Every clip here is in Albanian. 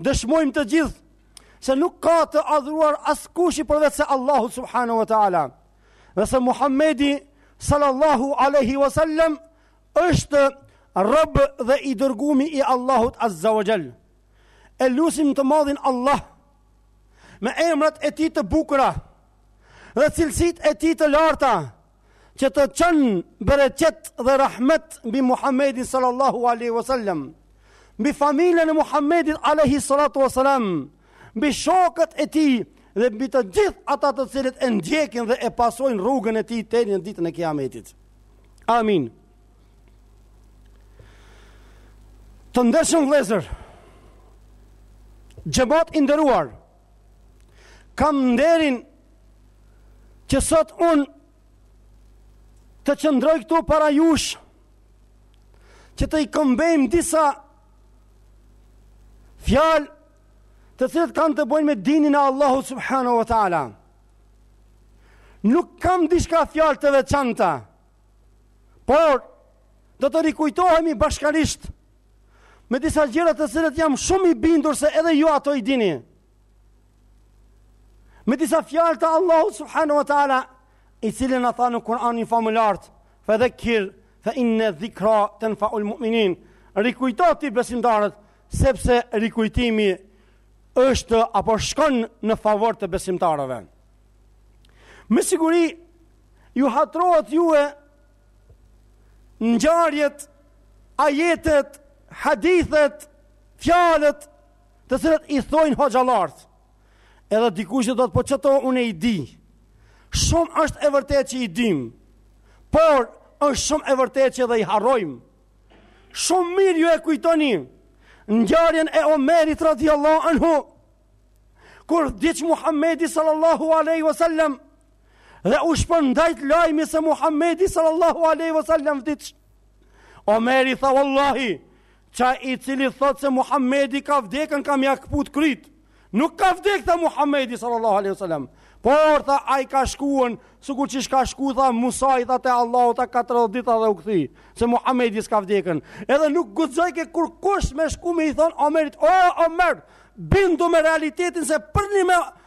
dëshmojmë të gjithë se nuk ka të adhuruar askushi përveç se Allahu subhanahu wa taala. Dhe se Muhamedi sallallahu alaihi wasallam është rob dhe i dërguemi i Allahut azza wa jall. E lusim të madhin Allah me emrat e tij të bukura dhe cilësitë e tij të larta. Që të ketë bereqet dhe rahmet mbi Muhammedin sallallahu aleyhi wasallam, mbi familjen e Muhammedit aleyhi sallatu wasallam, mbi shokët e tij dhe mbi të gjithë ata të cilët e ndjekin dhe e pasojnë rrugën e tij deri në ditën e kiametit. Amin. Të ndershëm vëllezër, xhemat i nderuar, Kam nderin që sot unë të qëndroj këtu para jush, që t'i këmbejmë disa fjalë të cilët kanë të bëjnë me dinin e Allahu subhanahu wa taala. Nuk kam diçka fjalë të veçanta, por do të rikujtohemi bashkarisht me disa gjëra të cilët jam shumë i bindur se edhe ju ato i dini. Me disa fjalë të Allahut subhanahu wa taala, i cili na tha në Kur'anin famëlartë, fa dhakir fa inna dhikra tanfa'ul mu'minin. Rikujto ti besimtarët, sepse rikujtimi është apo shkon në favor të besimtarëve. Me siguri ju hatrohet ju e ngjarjet, ajetet, hadithet, fjalët, të cilët i thojnë hoxhallarët. Edhe dikush thotë po qeto unë i di. Shumë është e vërtetë që i dim. Por është shumë e vërtetë që edhe i harrojmë. Shumë mirë ju e kujtoni ngjarjen e Omerit radhiyallahu anhu. Kur vdiq Muhamedi sallallahu alaihi wasallam dhe u shpërndajt lajmi se Muhammedi sallallahu aleyhi vësallam vdiq. Omeri tha vëllahi, qai i cili thotë se Muhammedi ka vdekën kam me ja këput kryt, nuk ka vdekë tha Muhammedi sallallahu aleyhi vësallam, por tha ai ka shkuen, sikur qysh ka shku tha Musai tha te Allahu tha 40 dita dhe u kthi, se Muhammedi s'ka vdekën, edhe nuk guxojke kurkush me shku me i thonë Omerit, o Omer, bindu me realitetin se përnjime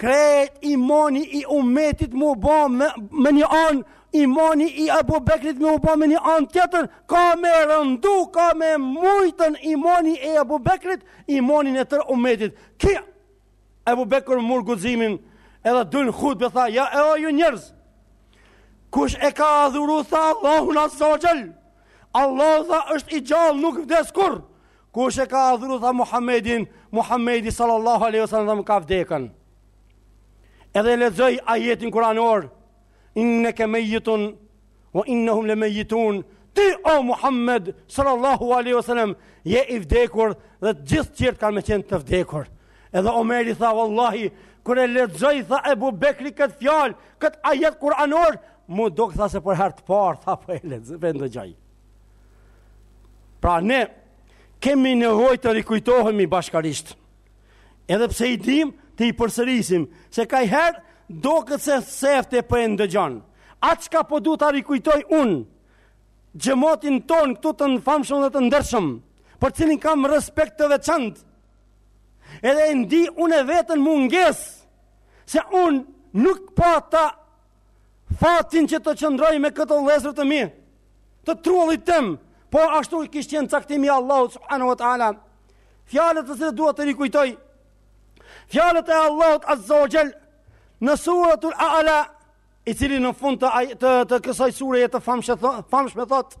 Krejt imani i umetit me u bo me, me një anë, imani i Abu Bekrit me u bo me një anë tjetër, ka me rëndu, ka me mujtën imani i Abu Bekrit, imanin e tërë umetit. Ky Abu Bekr mur guximin, edhe dyn hutbe tha, ja eju njerëz, kush e ka adhuru, tha Allahun azza wa jall, Allahu tha është i gjallë nuk vdes kurrë, Kush e ka adhuru tha Muhammedin, Muhammedi sallallahu alaihi wasallam edhe ai ka vdekën. Edhe e lexoi ajetin kuranor, inneke mejitun, ue innehum le mejitun, ti o Muhammed sallallahu alaihi wasallam je i vdekur dhe të gjithë tjerët kanë më qenë të vdekur. Edhe Omeri tha wallahi, kur e lexoi tha Ebu Bekri kët fjalë, kët ajet kuranor, m'u dok tha se për herë të parë tha po e lexoj, po e ndëgjoj. Pra ne kemi nevojë të rikujtohemi bashkërisht. Edhe pse i dimë t'i përsërisim, se kajherë doket se sefte po e ndëgjon. Ajo çka po du ta rikujtoj unë, xhematin tonë këtu të famshëm dhe të ndershëm, për të cilin kam respekt të veçantë, edhe e ndi unë e veten mungesë, se unë nuk pata fatin që të qëndroj me këto vëllezër të mi, të truallit tem, po ashtu i kishte qenë caktimi i Allahut subhanahu wa ta'ala. Fjalët të cilat du t'i rikujtoj, fjalët e Allahut azza wa xhel, në suratul a'ala, i cili në fund të, të, të kësaj sureje të famshme thotë,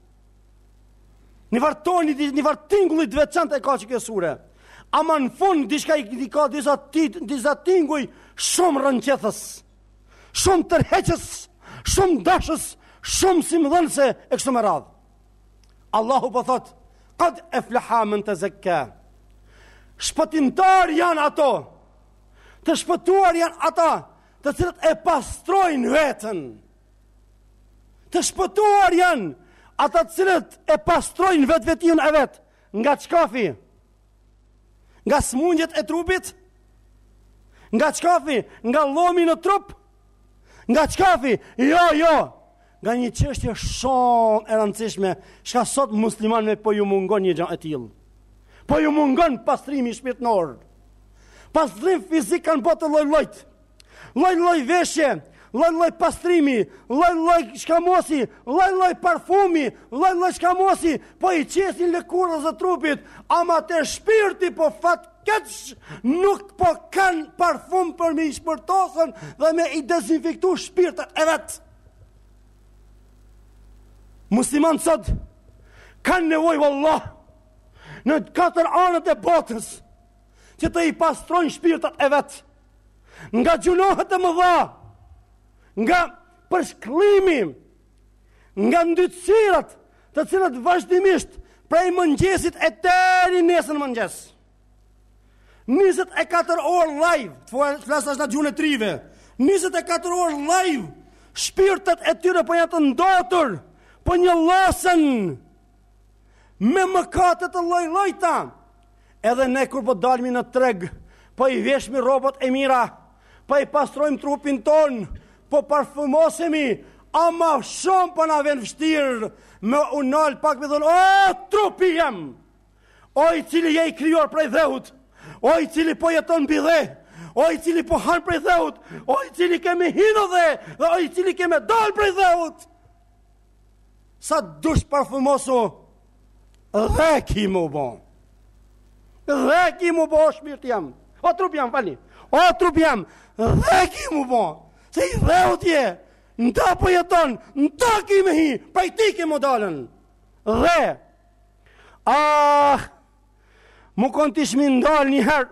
Një farë toni, një farë tingulli të veçantë e ka qekjo sure. Ama në fund, diçka i ka disa, tit, disa tinguj shumë rrëqethës, shumë tërheqës, shumë dashës, shumë si me thënë e kështu me radhë. Allahu po thotë, kad efleha men tezekka. Shpëtimtarë janë ato, të shpëtuar janë ata, të cilët e pastrojnë veten. Të shpëtuar janë ata të cilët e pastrojnë vetveten e vet nga çkafi, nga smundjet e trupit, nga çkafi, nga llomi në trup, nga çkafi, jo, jo, nga një çështje shumë e rëndësishme, çka sot muslimanve po ju mungon një gja e tillë, po ju mungon pastrimi shpirtnor, pastrim fizik kanë bo të llojllojt, Lloj lloj veshje, lloj lloj pastrimi, lloj lloj çkamosi, lloj lloj parfumi, lloj lloj çkamosi, po i qesin lëkurës e trupit, ama te shpirti po fat keq nuk po kanë parfum për me i shpërtosën dhe me i dezinfektu shpirtat e vet. Muslimanët sot kanë nevojë vallah në katër anët e botës që t'i pastrojnë shpirtat e vet. nga gjynahet e mëdha, nga përshklimi, nga ndytësirat të cilat vazhdimisht prej mëngjesit e deri nesër n' mëngjes. 24 orë live, të flas edhe në gjuhën e të rive, 24 orë live, shpirtat e tyre po janë të ndotur, po njollosën, me mëkate të lloj-llojta. Edhe ne kur po dalmi në treg, po i veshmi rrobat e mira, po i pastrojmë trupin tonë, po parfumosemi, ama shumë po na vjen vështirë me u nal pak me thonë, o trupi jem, o i cili je i krijuar prej dheut, o i cili po jeton mbi dhe, o i cili po han prej dheut, o i cili ke me hi në dhe, dhe o i cili ke me dal prej dheut. Sa dush parfumosu Dhe ki mu bo Dhe ki mu bo O shpirt jem O trup jem fani O trup jem Dhe ki mu bo Se i dheut je Në ta po jeton Në ta ki me hi Prej tij ke me dalë Dhe Ah Me kon t'ishmi ndal një herë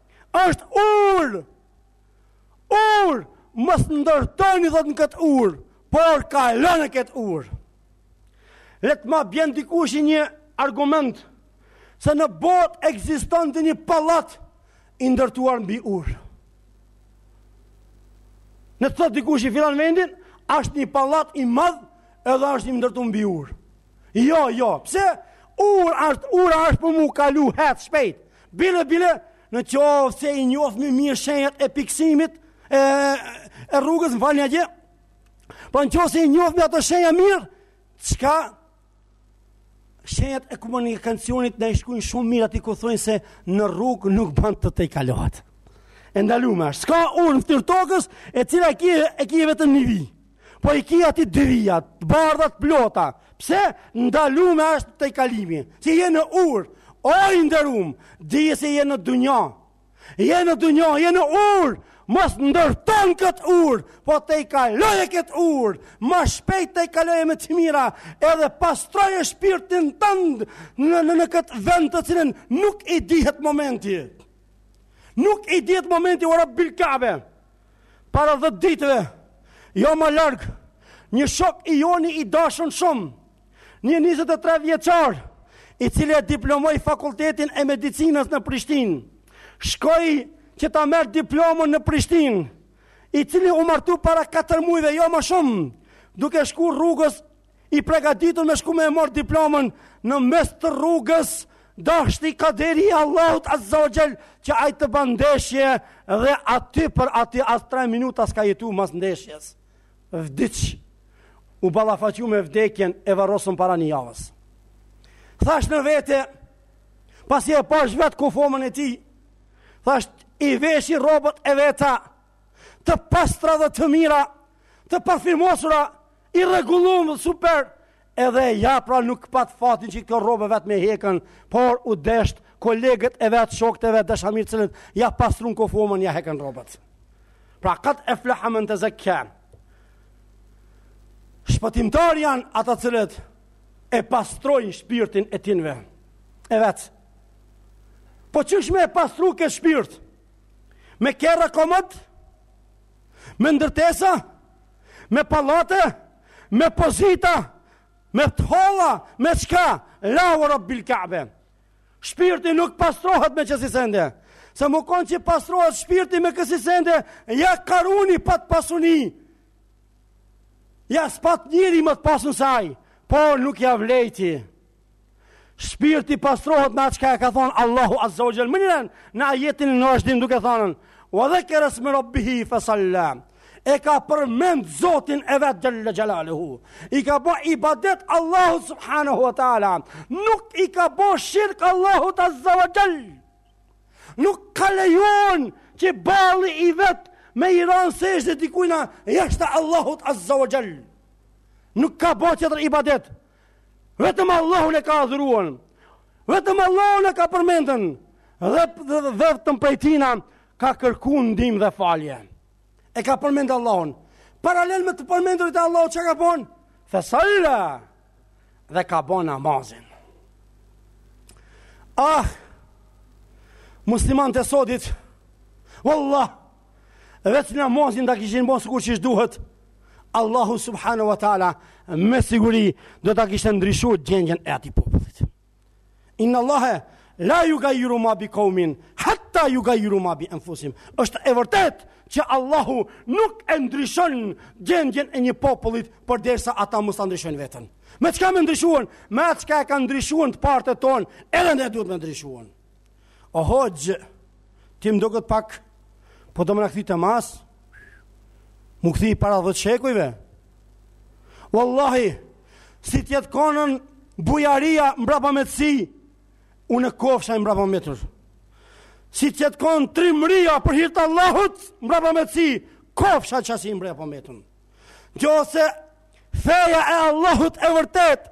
Është urë! Urë! Mos ndërtoni thotë në këtë urë, por kalone këtë urë. Le të ma bjen dikush një argument se në botë ekziston një pallat i ndërtuar mbi urë. Le të thotë dikushi filan vendin, është një pallat i madh edhe është i ndërtuar mbi urë. Jo, jo, pse? Urë është, ura është për m'u kalu, hec shpejt. Bile, bile, në qoftë se i njofmi mirë shenjat e piksimit e, e rrugës më fal një gjë, po në qoftë se i njofmi ato shenja mirë, çka shenjat e komunikacionit na i shkrujnë shumë mirë aty ku thojnë se në rrugë nuk ban të tejkalohet. E ndalume, asht çka urë në ftyrë tokës e cila e ki, e ki vetëm një vijë. Po i ki aty dy vijat, të bardha të plota, pse ndalume ashtë tejkalimi, se je në urë, o i ndërum, dije se je në dunja, je në dunja, je në urë, mos ndërto n'këtë urë, po tejkaloje këtë urë, ma shpejt tejkaloje me të mira, edhe pastroje shpirtin tëndë në, në, në këtë vend të cilit nuk i dihet momenti. Nuk i dihet momenti ora bilkave. Para dhjetë ditëve, jo ma larg, një shok i joni i dashun shumë, një 23 vjeçar, i cili e diplomoi Fakultetin e Medicinës në Prishtinë, shkoi që ta merr diplomën në Prishtinë, i cili u martu para katër muajve, jo më shumë, duke shkuar rrugës I pregaditur me shku me e marr diplomën në mes të rrugës, dashti kaderi Allahut Azza wa Jall që ai të ban ndeshje dhe aty për aty as 3 minuta s'ka jetu mas ndeshjes. Vdiq. U ballafaqu me vdekjen e varrosën para një javës. Thashë në vete, pasi e pashë vetë kufomën e tij, thashë i veshi rrobat e veta, të pastra dhe të mira, të parfumosura, I rregullum dhe super edhe ja pra nuk pat fatin që kjo rrobë vetë me hekën, por u desht kolegët e vet shokët e vet dashamirë cilët ja pastrun kufomën ja hekën rrobët. Pra kad efleha men tezekka. Shpëtimtar janë ata cilët e pastrojnë shpirtin e tinve. E vet. Po qysh me e pastru ket shpirt? Me kerra komët? me ndërtesa, me pallate, me pozita, me të holla, me çka, la wa rabbil Kabe. Shpirti nuk pastrohet me qësi sende, se me konë që pastrohet shpirti me kësi sende, ja Karuni pat pasuni, ja s'pat njëri më të pasun se aj, por nuk ja vlejti. Shpirti pastrohet me atë çka e ka thonë Allahu Azza wa Jall. Menjëherë në ajetin në vazhdim duke thënë: "Wa dhakara isma rabbih fa salla." E ka përmend Zotin e vet Jalla Jalaluhu. I ka bo ibadet Allahu subhanahu wa taala. Nuk i ka bo shirk Allahut Azza wa Jall. Nuk ka lejuan që balli i vet me i ranë sexhde dikujna jashtë Allahut Azza wa Jall. Nuk ka bo tjetër ibadet, Vetëm Allahun e ka adhuruan. Vetëm Allahun e ka përmendën dhe vetëm prej tina ka kërku ndihmë dhe falje. E ka përmend Allahun. Paralel me të përmendurit e Allahut çka ka bon? Fesalla! Dhe ka bon namazin. Ah! Muslimanët e sodit, Wallah, vetëm namazin ta kishin bon sikur qysh duhet, Allahu subhanahu wa taala me siguri do ta kishte ndryshuar gjendjen e atij popullit. Inna Allahe la yughayyiru ma bi qaumin hatta yughayyiru ma bi anfusihim. Është e vërtetë që Allahu nuk e ndryshon gjendjen e një popullit përderisa ata mos ta ndryshojnë veten. Me çka me ndryshuan? Me atë çka e kanë ndryshuar të parët tonë, edhe ne duhet me ndryshuan. O hoxhë, ti më duket pak po do me na kthi te mas. M'u kthi para 10 shekujve. Wallahi, si të jetë konën bujaria mbrapametësi, unë kofsha i mbrapametun. Si të jetë konë trimëria për hir të Allahut, mbrapametësi, kofsha qasi i mbrapametun. Qoftë se feja e Allahut e vërtetë,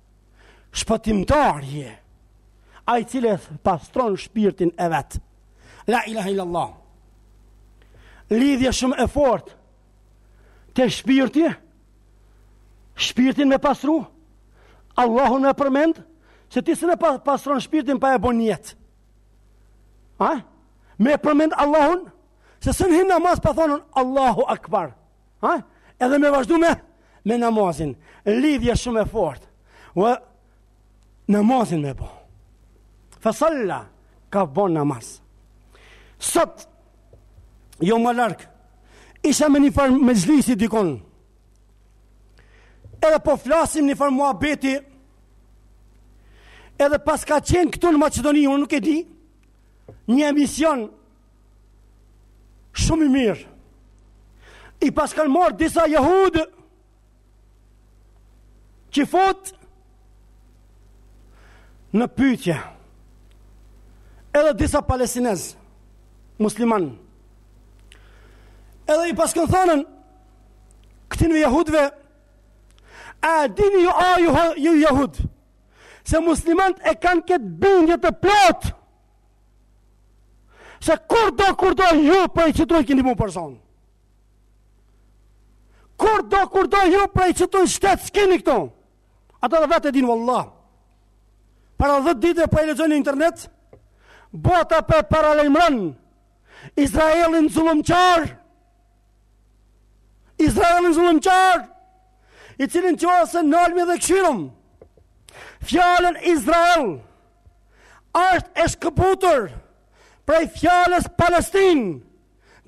Shpëtimtar je. Ai i cili pastron shpirtin e vet. La ilaha illallah. Lidhje shumë e fortë te shpirti. Shpirtin me pastru. Allahun me përmend se ti s'un e pastron shpirtin pa e bon nijet. A? Me përmend Allahun se s'un hin namaz pa thonën Allahu Akbar. Ha? Edhe me vazhdu me namazin. Lidhje shumë e fort. Vë, namazin me bo. Fësalla ka bon namaz. Sot, jo ma larg, isha në një farë mexhlisi dikun. Edhe po flasim një farë muhabeti, edhe paska qenë këtu në Maqedoni, unë nuk e di, një emision Shumë i mirë. I paskan marrë disa jahudë që fut në pytje. Edhe disa palestinezë, muslimanë. Edhe i paskan thonë këtynve jahudëve a dini ju a ju jahudë se muslimanët e kanë këtë bindje të plotë Se kurdo, kurdo, ju prej qitu kini m'u përzon. Kurdo, kurdo, ju prej qitu shtet s'kini këtu. Ata dhe vetë e dinë, vallah. Para dhetë dite, po e lexoj në internet, bota po e paralajmëron, Izraelin zullumqar, Izraelin zullumqar, i cilin që asë nalmi dhe këshirëm, fjalën Izrael, është e shkëputur prej fjalës Palestinë.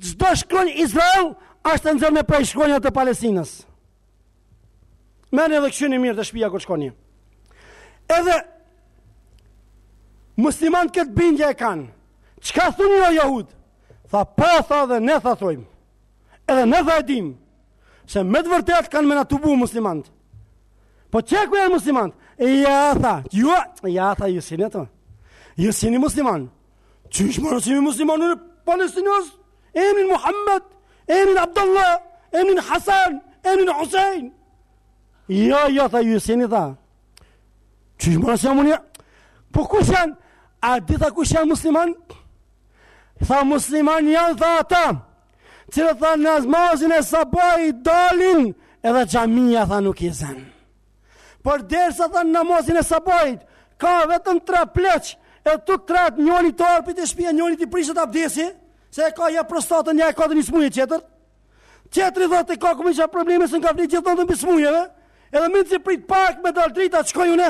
Çdo shkronjë Izrael është e nxjerrme prej shkronjave të Palestinës. Merrni dhe këshyni mirë te shpia kur shkoni. Edhe muslimanët këtë bindje e kanë. Çka thuni o jahud? Tha po tha dhe ne tha thojmë. Edhe ne tha e dim, se me të vërtet kanë me na dëbu muslimanët. Po që ku janë muslimanët? E jo tha, ju, e jo tha, ju s'ini ata. Ju s'ini musliman. Qysh more s'imi musliman ne palestinezët? Emnin Muhamed, emnin Abdullah, emnin Hasan, emnin Husein. Jo, jo tha, ju s'ini tha. Qysh more s'imi musliman? Po ku janë? A di tha ku janë musliman? Tha musliman janë tha ata, të cilët tha namazin e sabahit dalin edhe xhamia tha nuk i zen. Përderisa tha namazin e sabahit, ka vetëm tre pleq, e të tret njoni turpit te shpia njonit i prishet abdesi, se e ka ja prostatën, ja e ka një smuje qetër, qetri thotë kam shumë probleme se nuk fli gjithë natën prej smujeve, edhe mezi pret pak me dalë drita, shkoj unë?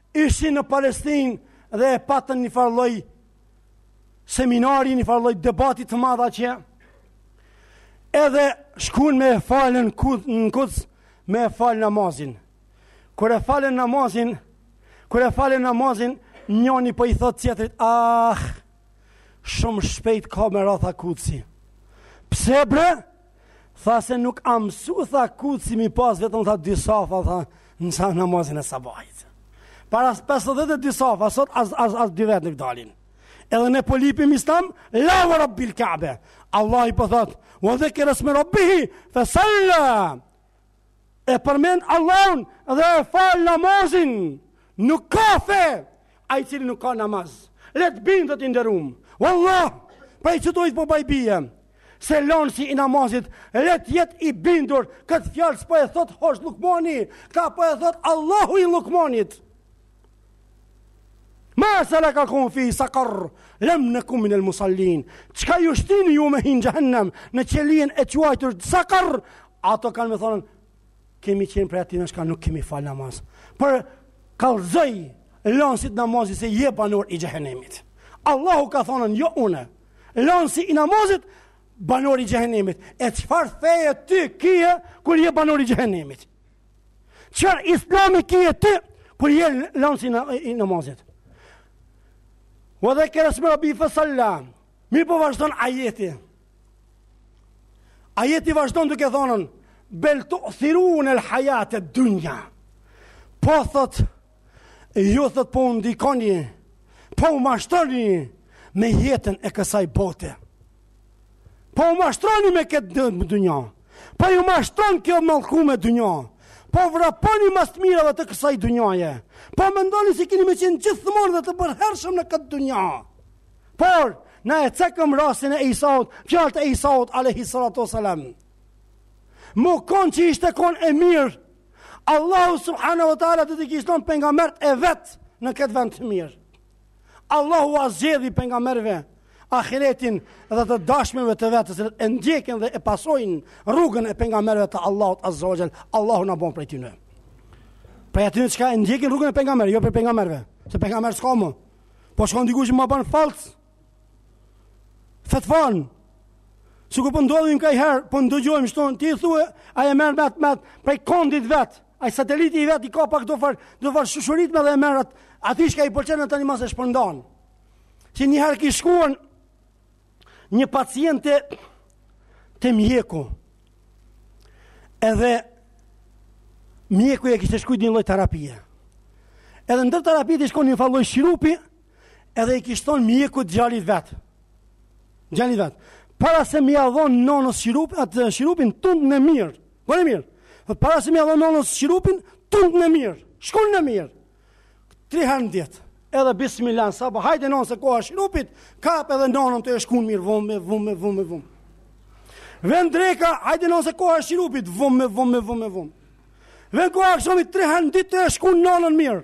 Ishin në Palestinë dhe e patën një farë lloj seminari, një farë lloj debati të madh atje. Edhe shkuan me e falë në Kuds me fal namazin. Kur e falën namazin, kur e falën namazin, njëri po i thotë tjetrit, "Ah, Shumë shpejt ka me ra, tha Kuci. Pse bre? Tha se nuk a mësu, tha Kuci, mi pas vetëm tha dy safa, tha në sa, namazin e sabahit. Para 50 e dy safa, sot as, as, as dy vetë nuk dalin. Edhe ne po lypim islam, la ve rabbil kabe. Allahi po thotë, ve dhekeresme rabbihi, fe salla. E përmend Allahun dhe e fal namazin. Nuk ka fe ai i cili nuk ka namaz. Le të bindet i nderum. Wallah, pa e çu dorën po baj be. Se lansi i namazit, le të jetë i bindur, këtë fjalë s'po e thotë hoxhë Llukmani, këta po e thotë Allahu i Llukmanit. Ma selekekum fi sakar, lem neku minel musal-lin, çka ju shtini ju me hi n'xhehennem në qelien e quajtur sakar, ato kanë me thonë, kemi qenë prej atyne çka nuk kemi falë namaz. Por kallzoj lansit namazit se je banor i xhehenemit. Allahu ka thonë, jo une, lansi i namazit banor i xhehenemit. E çfarë feje ti kie, kur je banor i xhehenemit? Çfarë islami kie ti, kur je lansi i namazit. Ve dhekeresme rabbihi fesal-la, mirë po vazhdon ajeti. Ajeti vazhdon duke thonë, bel tu'thirunel hajated-dunja. Po thotë, Ju thotë po u ndikoni, po u mashtroni me jetën e kësaj bote. Po u mashtroni me këtë dynja. Po ju mashtron kjo e mallkume dynja. Po vraponi mas të mirave të kësaj dynjaje. Po mendoni se keni me qenë gjithmonë dhe të përhershëm në këtë dynja. Por, na e cekëm rastin e Isaut, fjalët e Isaut, a.s. Me konë që ishte konë e mirë, Allahu subhanahu wa taala do t'i çonte pejgamberët e vet në këtë vend të mirë. Allahu ua zgjedhi pejgamberëve ahiretin dhe të dashmeve të vet, të cilët e ndjekin dhe e pasojnë rrugën e pejgamberëve të Allahut azza wa jall. Allahu na bon prej tyne. Prej atyne çka e ndjekin rrugën e pejgamberëve, jo prej pejgamberëve. Se pejgamber s'ka më. Po shkon dikush ma bën falls, Fetfan. Siku po ndodh nganjëherë, po ndëgjojmë çka ti i thue, a e merr mat mat prej kondit vet. Ai sateliti i vet i ka pak do far do far shushuritme dhe merr atë aty që i pëlqen tani masë e shpërndan. Që një herë ki shku një paciente te mjeku. Edhe mjeku e kishte shkrujt një lloj terapie. Edhe ndër terapitë i shkrun një farë lloj shirupi, Edhe i kishte thonë mjeku djalit vetë. Djalit vetë. Para se me ia dhonë nonës shirupin, atë shirupin tundne mirë. Vërë mirë. Dhe para se me ia dhonë nonës shirupin tundne mirë. Shkundne mirë. Tri herë në ditë. Edhe bismillah, sa po hajde nonë se koha shirupit, kape edhe nonën tu e shkundë mirë, vumë, vumë, vumë, vumë. Vjen dreka, hajde nonë se koha shirupit, vumë, vumë, vumë, vumë. Vjen koha shirupit, tri herë në ditë tu e shkundë nonën mirë.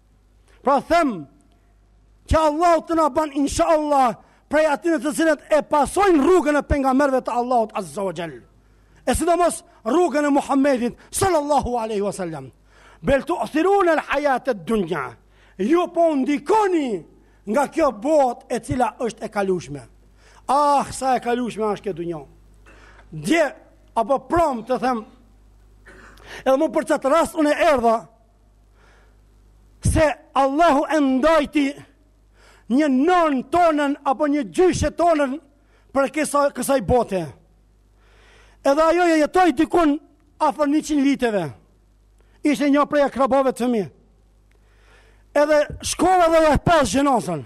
Pra them, që Allahu të na ban insha Allah prej atyre të cilët e pasojnë rrugën e pejgamberëve të Allahut azza wa jall. E sidomos rrugën e Muhammedit sallallahu alaihi wasallam. Bel tu'thirunal hayat ad dunya. Ju po u ndikoni nga kjo botë e cila është e kalueshme. Ah, sa e kalueshme është kjo dunja. Dje apo pramë të them edhe mu për qat rast unë erdha se Allahu e ndajti një nonë tonën apo një gjyshe tonën prej kësa, kësaj bote. Edhe ajo e jetoi dikun afer 100 viteve. Ishte një prej akrabove të mi. Edhe shkova dhe ia pashë xhenazën.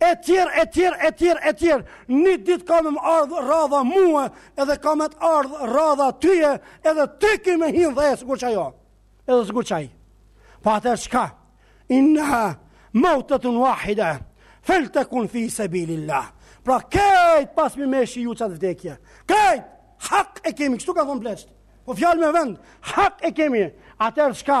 e tjerë, e tjerë, e tjerë, e tjerë, një ditë ka me më ardhë radha mue, edhe ka me të ardhë radha tyje, edhe ty ki me hinë n'dhe sikur qajo, edhe sikur qaj. Pa po atëherë çka, innaha mautetun uahide, feltekun fi sebilillah, pra kejt pasim me shiju qatë vdekje, kejt, hak e kemi, kështu kanë thonë pleqtë, po fjalë me vend, hak e kemi, atëherë çka,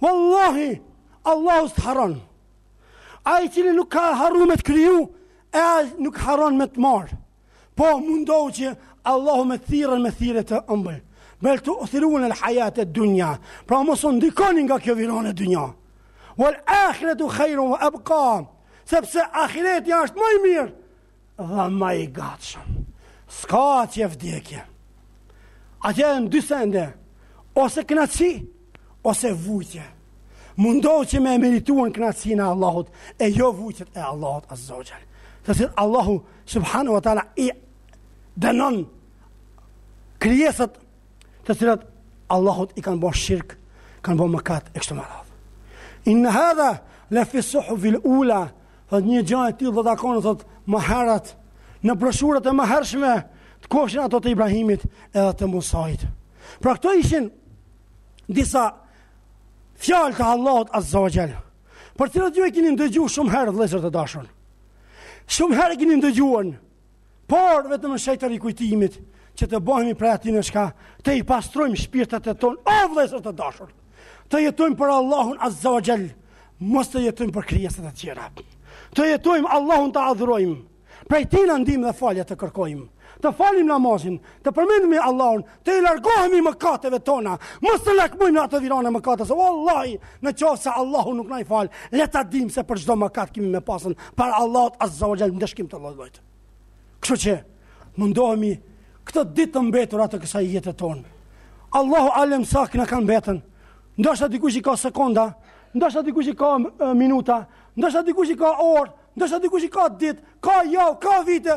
Wallahi, Allahu s'të harron. Ai i cili nuk ka harru me të kriju, ai nuk harron me të marrë. Po mundohu që Allahu me të thirrë me thirrje të ëmbël. Bel tu'thirunel hajated dunja. Pra mos u ndikoni nga kjo virane dunja. Wal akhiretu khajrun we ebka. Sepse akhireti është mo i mirë. dhe ma i gjatshëm. S'ka atje vdekje. Atje janë dy sende, ose knaqsi, ose vujtje. Mundohu që me e merituan knaqsinë e Allahut, e jo vujtjet e Allahut azza wa jall. Të cilat Allahu, subhanahu wa ta'la, i denon krijesat të cilat Allahut i kanë bo shirk, kanë bo mëkat, e kështu me radhë. Inne hadha, lefi suhufil ula, Thot një gjë e tillë osht ta konë thonë më herët në broshurat e mëhershme siç ishin ato të Ibrahimit edhe të Musait. Pra këto ishin disa fjalë të Allahut Azza wa Jall. Për të cilat ju i keni ndëgju shumë herë vëllezër të dashur. Shumë herë keni ndëgjuar por vetëm në shejë të rikujtimit, që të bëhemi prej atyne çka, të i pastrojmë shpirtat e tonë, o vlezër të dashur, të jetojmë për Allahun azze ue xhel, mos të jetojmë për krijesat e tjera. Të jetojmë Allahun të adhurojmë, prej tij ndihmë dhe falje të kërkojmë, të falim namazin, të përmendim Allahun, T'i largohemi mëkateve tona, mos të lakmojmë në ato virane e mëkate. Wallahi, në qoftë se Allahu nuk na i fal, le ta dimë se për çdo mëkat kemi me pasën para Allahut azze ue xhel ndëshkim të lloj-lloj. Kështu që të mundohemi këto ditë të mbetura të kësaj jete tonë. Allahu alem sa na kanë mbetën. Ndoshta dikush i ka sekonda, ndoshta dikush i ka minuta, ndoshta dikush i ka orë, ndoshta dikush i ka ditë, ka javë, ka vite,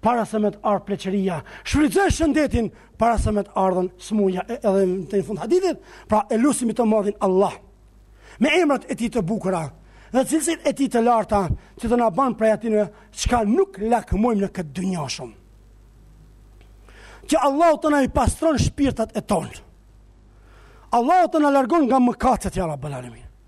para se me të ardhë pleqëria, shfrytëzoje shëndetin para se me të ardhën smuja, edhe në fund hadithit, pra e lusim të madhin Allah, me emrat e tij të bukura, dhe cilësitë e tij të larta, që të na ban prej atyne çka nuk lakmojmë në këtë dynja shumë. Që Allahu të na i pastron shpirtat e tonë. Allahu të na largon nga mëkatet, ja Rabbel alemin.